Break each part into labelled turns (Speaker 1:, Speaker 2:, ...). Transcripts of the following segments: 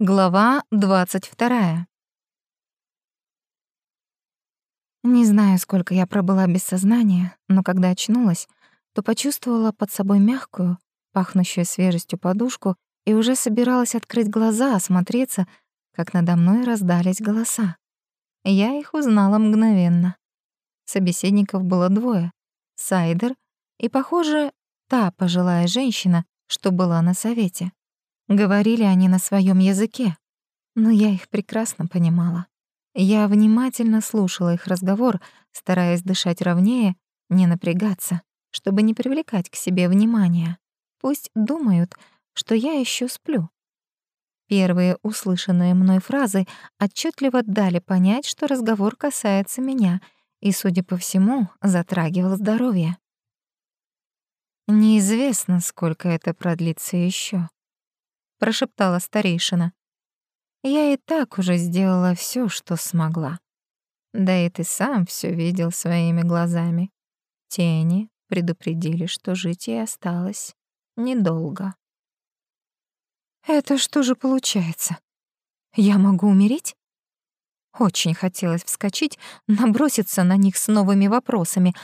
Speaker 1: Глава 22. Не знаю, сколько я пробыла без сознания, но когда очнулась, то почувствовала под собой мягкую, пахнущую свежестью подушку и уже собиралась открыть глаза, осмотреться, как надо мной раздались голоса. Я их узнала мгновенно. Собеседников было двое — Сайдер и, похоже, та пожилая женщина, что была на совете. Говорили они на своем языке, но я их прекрасно понимала. Я внимательно слушала их разговор, стараясь дышать ровнее, не напрягаться, чтобы не привлекать к себе внимания. Пусть думают, что я еще сплю. Первые услышанные мной фразы отчетливо дали понять, что разговор касается меня и, судя по всему, затрагивал здоровье. Неизвестно, сколько это продлится еще прошептала старейшина. Я и так уже сделала все, что смогла. Да и ты сам все видел своими глазами. Тени предупредили, что жить ей осталось недолго. Это что же получается? Я могу умереть? Очень хотелось вскочить, наброситься на них с новыми вопросами,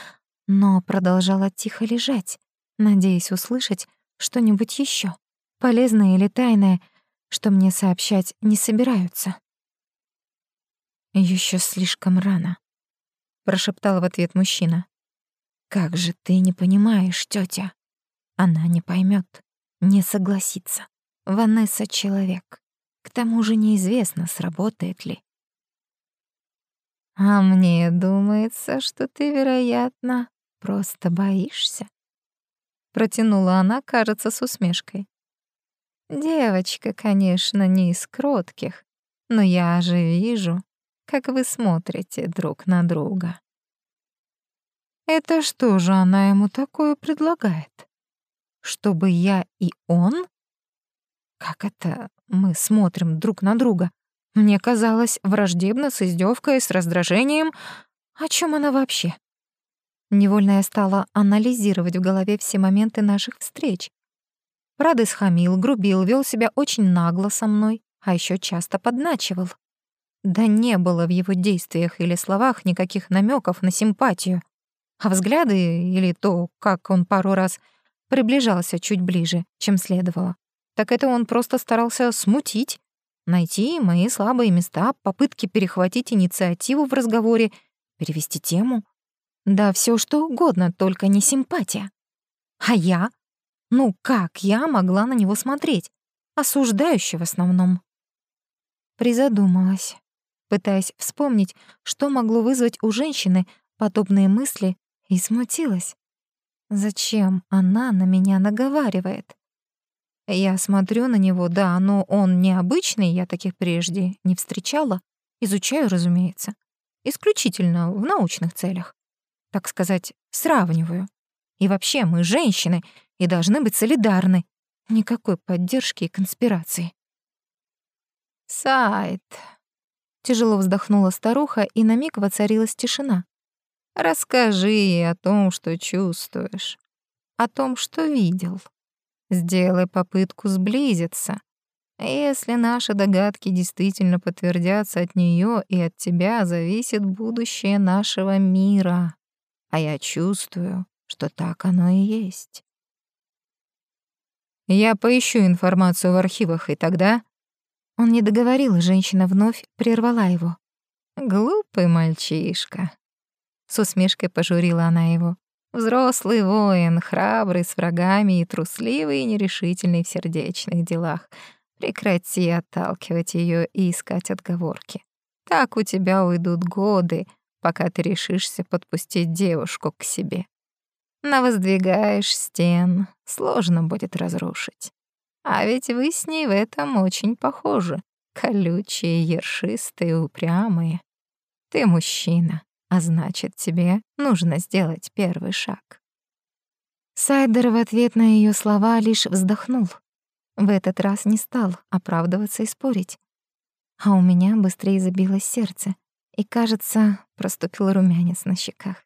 Speaker 1: но продолжала тихо лежать, надеясь услышать что-нибудь еще полезное или тайное, что мне сообщать не собираются. Еще слишком рано», — прошептал в ответ мужчина. «Как же ты не понимаешь, тетя? Она не поймет, не согласится. Ванесса — человек. К тому же неизвестно, сработает ли. А мне думается, что ты, вероятно, просто боишься. Протянула она, кажется, с усмешкой. Девочка, конечно, не из кротких, но я же вижу, как вы смотрите друг на друга. Это что же она ему такое предлагает? Чтобы я и он? Как это мы смотрим друг на друга? Мне казалось враждебно, с издевкой, с раздражением. О чем она вообще? Невольно я стала анализировать в голове все моменты наших встреч. Радыс хамил, грубил, вел себя очень нагло со мной, а еще часто подначивал. Да не было в его действиях или словах никаких намеков на симпатию. А взгляды или то, как он пару раз приближался чуть ближе, чем следовало, так это он просто старался смутить, найти мои слабые места, попытки перехватить инициативу в разговоре, перевести тему. Да все что угодно, только не симпатия. А я ну как я могла на него смотреть? Осуждающе в основном. Призадумалась, пытаясь вспомнить, что могло вызвать у женщины подобные мысли, и смутилась. Зачем она на меня наговаривает? Я смотрю на него, да, но он необычный, я таких прежде не встречала. Изучаю, разумеется. Исключительно в научных целях. Так сказать, сравниваю. И вообще, мы женщины, и должны быть солидарны. Никакой поддержки и конспирации. «Сайт», — тяжело вздохнула старуха, и на миг воцарилась тишина. «Расскажи ей о том, что чувствуешь, о том, что видел. Сделай попытку сблизиться. Если наши догадки действительно подтвердятся от нее и от тебя, зависит будущее нашего мира. А я чувствую, что так оно и есть. Я поищу информацию в архивах, и тогда...» Он не договорил, и женщина вновь прервала его. «Глупый мальчишка», — с усмешкой пожурила она его. «Взрослый воин, храбрый с врагами и трусливый и нерешительный в сердечных делах. Прекрати отталкивать ее и искать отговорки. Так у тебя уйдут годы, пока ты решишься подпустить девушку к себе. Навоздвигаешь стен, сложно будет разрушить. А ведь вы с ней в этом очень похожи. Колючие, ершистые, упрямые. Ты мужчина, а значит, тебе нужно сделать первый шаг. Сайдер в ответ на ее слова лишь вздохнул. В этот раз не стал оправдываться и спорить. А у меня быстрее забилось сердце, и, кажется, проступил румянец на щеках.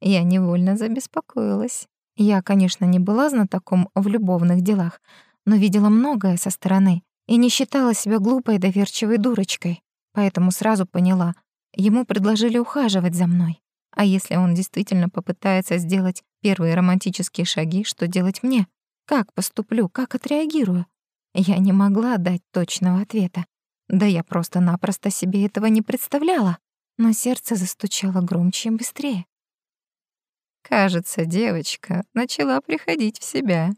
Speaker 1: Я невольно забеспокоилась. Я, конечно, не была знатоком в любовных делах, но видела многое со стороны, и не считала себя глупой доверчивой дурочкой, поэтому сразу поняла, ему предложили ухаживать за мной. А если он действительно попытается сделать первые романтические шаги, что делать мне? Как поступлю, как отреагирую? Я не могла дать точного ответа. Да я просто-напросто себе этого не представляла, но сердце застучало громче и быстрее.
Speaker 2: «Кажется, девочка начала приходить в себя»,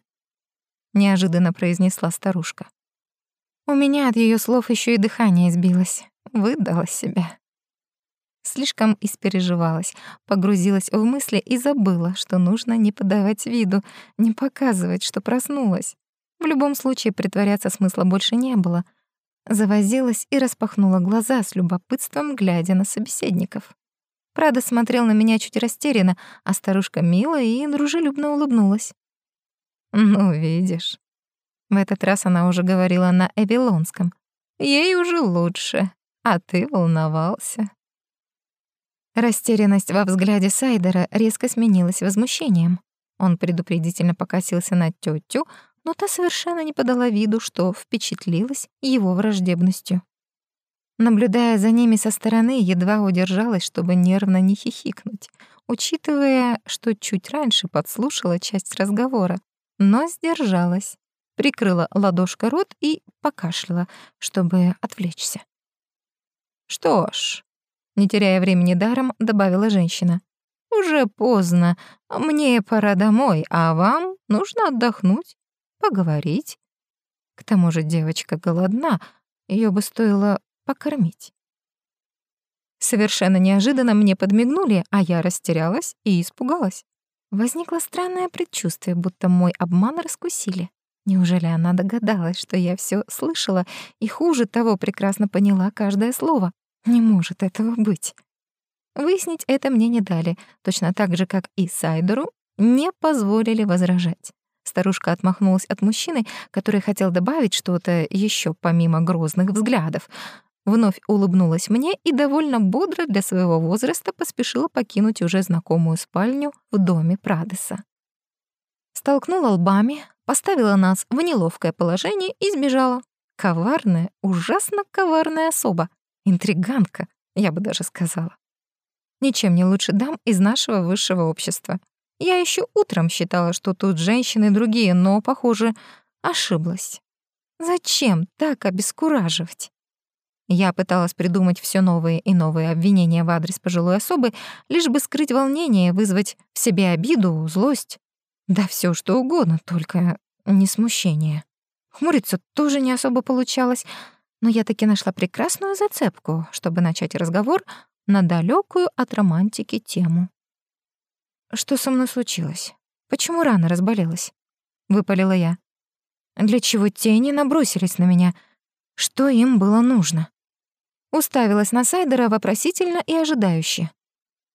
Speaker 2: — неожиданно произнесла старушка.
Speaker 1: У меня от ее слов еще и дыхание сбилось. Выдала себя. Слишком испереживалась, погрузилась в мысли и забыла, что нужно не подавать виду, не показывать, что проснулась. В любом случае притворяться смысла больше не было. Завозилась и распахнула глаза с любопытством, глядя на собеседников. Прада смотрел на меня чуть растерянно, а старушка мило и дружелюбно улыбнулась.
Speaker 2: «Ну, видишь». В этот раз она уже говорила на эвилонском. «Ей уже лучше, а ты волновался».
Speaker 1: Растерянность во взгляде Сайдера резко сменилась возмущением. Он предупредительно покосился на тётю, но та совершенно не подала виду, что впечатлилась его враждебностью. Наблюдая за ними со стороны, едва удержалась, чтобы нервно не хихикнуть, учитывая, что чуть раньше подслушала часть разговора, но сдержалась, прикрыла ладошкой рот и покашляла, чтобы отвлечься.
Speaker 2: «Что ж», — не теряя времени даром, добавила женщина, «уже поздно, мне пора домой, а вам нужно отдохнуть, поговорить. К тому же девочка голодна, ее бы стоило покормить. Совершенно неожиданно мне подмигнули, а я растерялась и испугалась. Возникло странное предчувствие, будто мой обман раскусили. Неужели она догадалась, что я все слышала и хуже того прекрасно поняла каждое слово? Не может этого быть. Выяснить это мне не дали, точно так же, как и Сайдеру не позволили возражать. Старушка отмахнулась от мужчины, который хотел добавить что-то еще помимо грозных взглядов, вновь улыбнулась мне и довольно бодро для своего возраста поспешила покинуть уже знакомую спальню в доме Прадеса. Столкнула лбами, поставила нас в неловкое положение и сбежала. Коварная, ужасно коварная особа. Интриганка, я бы даже сказала. Ничем не лучше дам из нашего высшего общества. Я еще утром считала, что тут женщины другие, но, похоже, ошиблась. Зачем так обескураживать? Я пыталась придумать все новые и новые обвинения в адрес пожилой особы, лишь бы скрыть волнение, вызвать в себе обиду, злость. Да все что угодно, только не смущение. Хмуриться тоже не особо получалось, но я таки нашла прекрасную зацепку, чтобы начать разговор на далекую от романтики тему. «Что со мной случилось? Почему рано разболелась?» — выпалила я. «Для чего тени набросились на меня? Что им было нужно?» Уставилась на Сайдера вопросительно и ожидающе.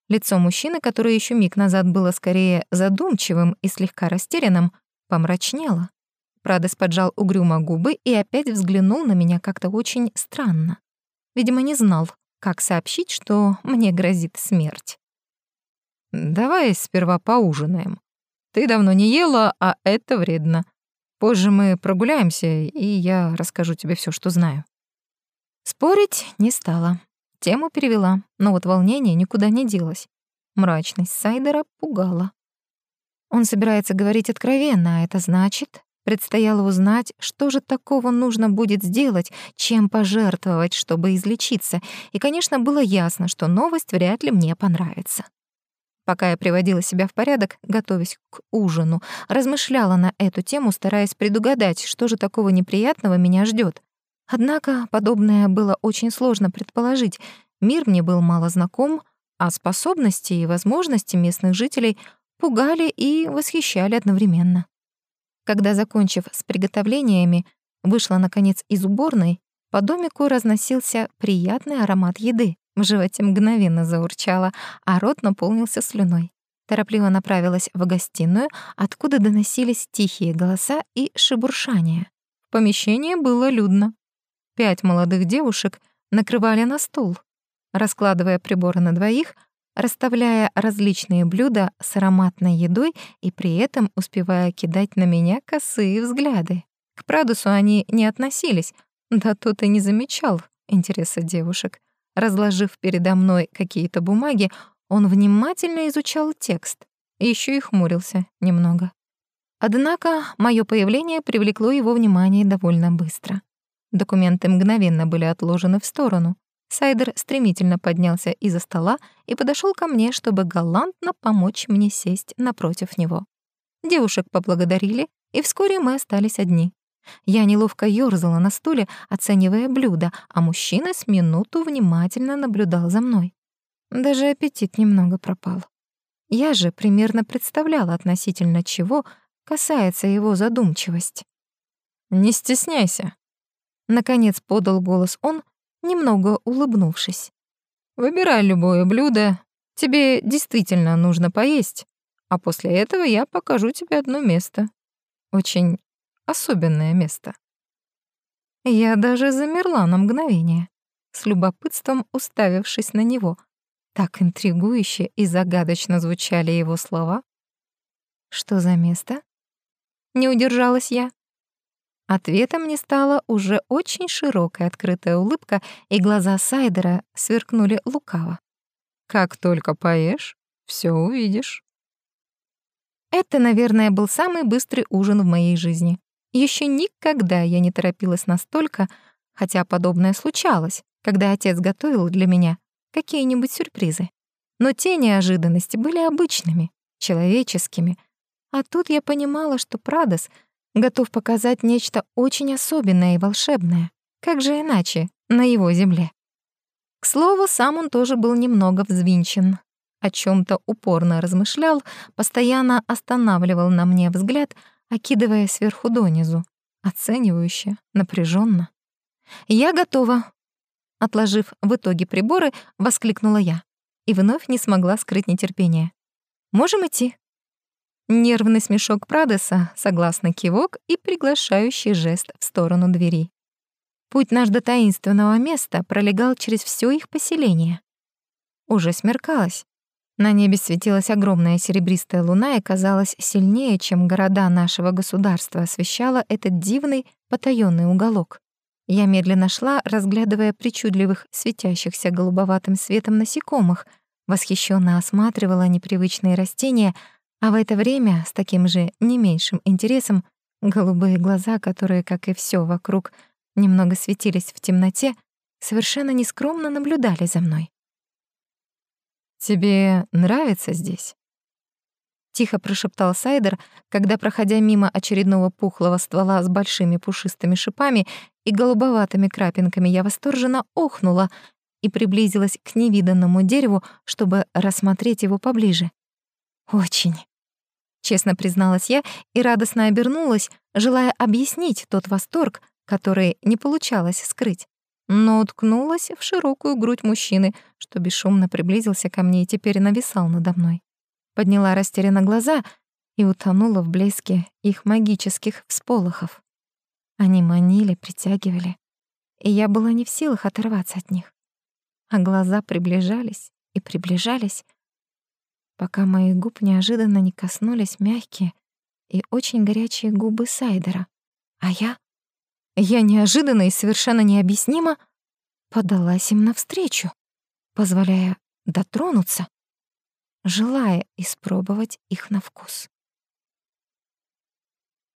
Speaker 2: Лицо мужчины, которое еще миг назад было скорее задумчивым и слегка растерянным, помрачнело. Прадес поджал угрюмо губы и опять взглянул на меня как-то очень странно. Видимо, не знал, как сообщить, что мне грозит смерть. «Давай сперва поужинаем. Ты давно не ела, а это вредно. Позже мы прогуляемся, и я расскажу тебе все, что знаю».
Speaker 1: Спорить не стала. Тему перевела, но вот волнение никуда не делось. Мрачность Сайдера пугала. Он собирается говорить откровенно, а это значит, предстояло узнать, что же такого нужно будет сделать, чем пожертвовать, чтобы излечиться, и, конечно, было ясно, что новость вряд ли мне понравится. Пока я приводила себя в порядок, готовясь к ужину, размышляла на эту тему, стараясь предугадать, что же такого неприятного меня ждет. Однако подобное было очень сложно предположить. Мир мне был мало знаком, а способности и возможности местных жителей пугали и восхищали одновременно. Когда, закончив с приготовлениями, вышла, наконец, из уборной, по домику разносился приятный аромат еды. В животе мгновенно заурчало, а рот наполнился слюной. Торопливо направилась в гостиную, откуда доносились тихие голоса и шебуршания. В помещении было людно. Пять молодых девушек накрывали на стол, раскладывая приборы на двоих, расставляя различные блюда с ароматной едой и при этом успевая кидать на меня косые взгляды.
Speaker 2: К Прадусу они не относились, да тот и не замечал интереса девушек. Разложив передо мной какие-то бумаги, он внимательно изучал текст, еще и хмурился немного. Однако мое появление привлекло его внимание довольно быстро. Документы мгновенно были отложены в сторону. Сайдер стремительно поднялся из-за стола и подошел ко мне, чтобы галантно помочь мне сесть напротив него. Девушек поблагодарили, и вскоре мы остались одни. Я неловко ёрзала на стуле, оценивая блюдо, а мужчина с минуту внимательно наблюдал за мной. Даже аппетит немного пропал. Я же примерно представляла относительно чего касается его задумчивость. «Не стесняйся», — наконец подал голос он, немного улыбнувшись. «Выбирай любое блюдо. Тебе действительно нужно поесть, а после этого я покажу тебе одно место. Очень особенное место». Я даже замерла на мгновение, с любопытством уставившись на него. Так интригующе и загадочно звучали его слова. «Что за место?» Не удержалась я. Ответом мне стала уже очень широкая открытая улыбка, и глаза Сайдера сверкнули лукаво. «Как только поешь, все увидишь». Это, наверное, был самый быстрый ужин в моей жизни. Еще никогда я не торопилась настолько, хотя подобное случалось, когда отец готовил для меня какие-нибудь сюрпризы. Но те неожиданности были обычными, человеческими. А тут я понимала, что Прадос готов показать нечто очень особенное и волшебное. Как же иначе, на его земле? К слову, сам он тоже был немного взвинчен. О чем то упорно размышлял, постоянно останавливал на мне взгляд — окидывая сверху донизу, оценивающе, напряженно. «Я готова!» Отложив в итоге приборы, воскликнула я и вновь не смогла скрыть нетерпение. «Можем идти?» Нервный смешок Прадеса, согласно кивок и приглашающий жест в сторону двери. Путь наш до таинственного места пролегал через все их поселение. Уже смеркалось. На небе светилась огромная серебристая луна и казалось сильнее, чем города нашего государства освещала этот дивный потаённый уголок. Я медленно шла, разглядывая причудливых, светящихся голубоватым светом насекомых, восхищенно осматривала непривычные растения, а в это время с таким же не меньшим интересом голубые глаза, которые, как и все вокруг, немного светились в темноте, совершенно нескромно наблюдали за мной. «Тебе нравится здесь?» Тихо прошептал Сайдер, когда, проходя мимо очередного пухлого ствола с большими пушистыми шипами и голубоватыми крапинками, я восторженно охнула и приблизилась к невиданному дереву, чтобы рассмотреть его поближе. «Очень», — честно призналась я и радостно обернулась, желая объяснить тот восторг, который не получалось скрыть но уткнулась в широкую грудь мужчины, что бесшумно приблизился ко мне и теперь нависал надо мной. Подняла растерянно глаза и утонула в блеске их магических всполохов. Они манили, притягивали, и я была не в силах оторваться от них. А глаза приближались и приближались, пока моих губ неожиданно не коснулись мягкие и очень горячие губы Сайдера. А я я неожиданно и совершенно необъяснимо подалась им навстречу, позволяя дотронуться, желая испробовать их на вкус.